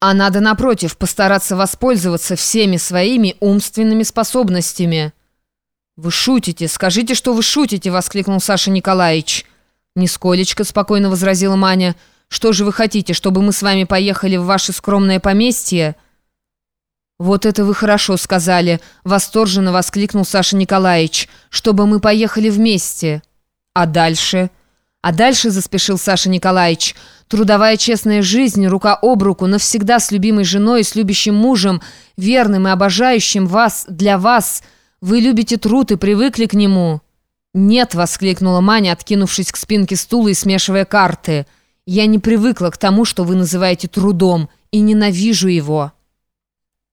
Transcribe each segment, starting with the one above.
А надо, напротив, постараться воспользоваться всеми своими умственными способностями. «Вы шутите, скажите, что вы шутите!» — воскликнул Саша Николаевич. «Нисколечко», — спокойно возразила Маня. «Что же вы хотите, чтобы мы с вами поехали в ваше скромное поместье?» «Вот это вы хорошо сказали», — восторженно воскликнул Саша Николаевич. «Чтобы мы поехали вместе». «А дальше?» А дальше заспешил Саша Николаевич. Трудовая честная жизнь, рука об руку, навсегда с любимой женой с любящим мужем, верным и обожающим вас, для вас. Вы любите труд и привыкли к нему. «Нет», — воскликнула Маня, откинувшись к спинке стула и смешивая карты. «Я не привыкла к тому, что вы называете трудом, и ненавижу его».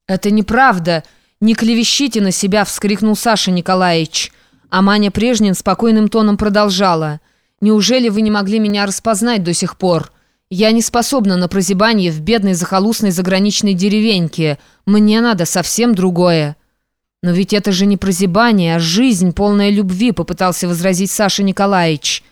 «Это неправда. Не клевещите на себя», — вскрикнул Саша Николаевич. А Маня Прежнин спокойным тоном продолжала. Неужели вы не могли меня распознать до сих пор? Я не способна на прозябание в бедной захолустной заграничной деревеньке. Мне надо совсем другое». «Но ведь это же не прозябание, а жизнь, полная любви», попытался возразить Саша Николаевич.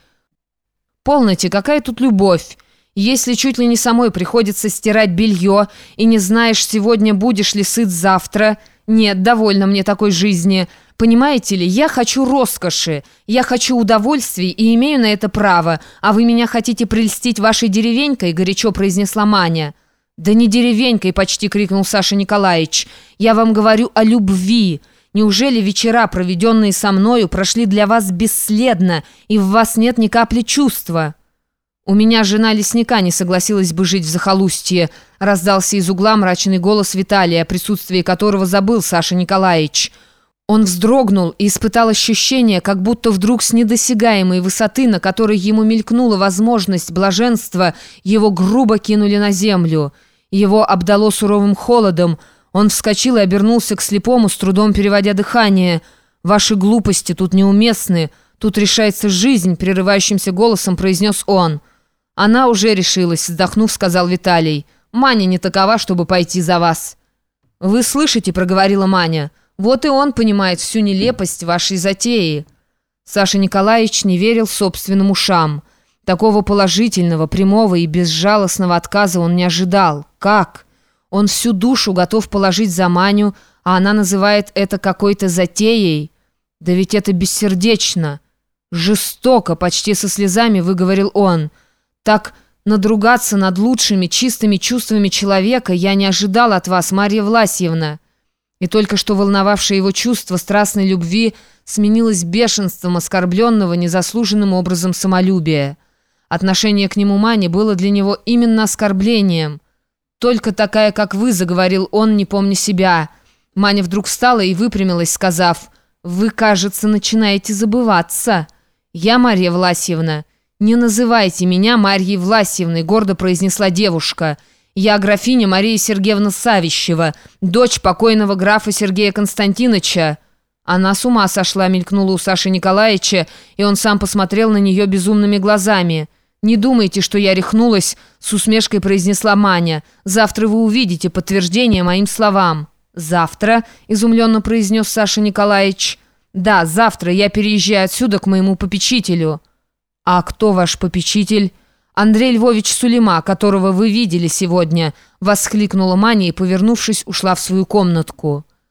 «Полноте, какая тут любовь? Если чуть ли не самой приходится стирать белье, и не знаешь, сегодня будешь ли сыт завтра...» «Нет, довольно мне такой жизни. Понимаете ли, я хочу роскоши, я хочу удовольствий и имею на это право, а вы меня хотите прельстить вашей деревенькой?» – горячо произнесла Маня. «Да не деревенькой!» – почти крикнул Саша Николаевич. «Я вам говорю о любви. Неужели вечера, проведенные со мною, прошли для вас бесследно, и в вас нет ни капли чувства?» «У меня жена лесника не согласилась бы жить в захолустье», раздался из угла мрачный голос Виталия, о присутствии которого забыл Саша Николаевич. Он вздрогнул и испытал ощущение, как будто вдруг с недосягаемой высоты, на которой ему мелькнула возможность блаженства, его грубо кинули на землю. Его обдало суровым холодом. Он вскочил и обернулся к слепому, с трудом переводя дыхание. «Ваши глупости тут неуместны. Тут решается жизнь», — прерывающимся голосом произнес он. «Она уже решилась», — вздохнув, сказал Виталий. «Маня не такова, чтобы пойти за вас». «Вы слышите», — проговорила Маня. «Вот и он понимает всю нелепость вашей затеи». Саша Николаевич не верил собственным ушам. Такого положительного, прямого и безжалостного отказа он не ожидал. Как? Он всю душу готов положить за Маню, а она называет это какой-то затеей. Да ведь это бессердечно. Жестоко, почти со слезами выговорил он. Так надругаться над лучшими чистыми чувствами человека я не ожидал от вас, Марья Власьевна. И только что волновавшее его чувство страстной любви сменилось бешенством оскорбленного незаслуженным образом самолюбия. Отношение к нему Мани было для него именно оскорблением. «Только такая, как вы», — заговорил он, не помня себя. Маня вдруг встала и выпрямилась, сказав, «Вы, кажется, начинаете забываться. Я, Марья Власьевна, «Не называйте меня Марьей Власьевной», — гордо произнесла девушка. «Я графиня Мария Сергеевна Савищева, дочь покойного графа Сергея Константиновича». Она с ума сошла, мелькнула у Саши Николаевича, и он сам посмотрел на нее безумными глазами. «Не думайте, что я рехнулась», — с усмешкой произнесла Маня. «Завтра вы увидите подтверждение моим словам». «Завтра?» — изумленно произнес Саша Николаевич. «Да, завтра я переезжаю отсюда к моему попечителю». «А кто ваш попечитель?» «Андрей Львович Сулейма, которого вы видели сегодня», — воскликнула Маня и, повернувшись, ушла в свою комнатку.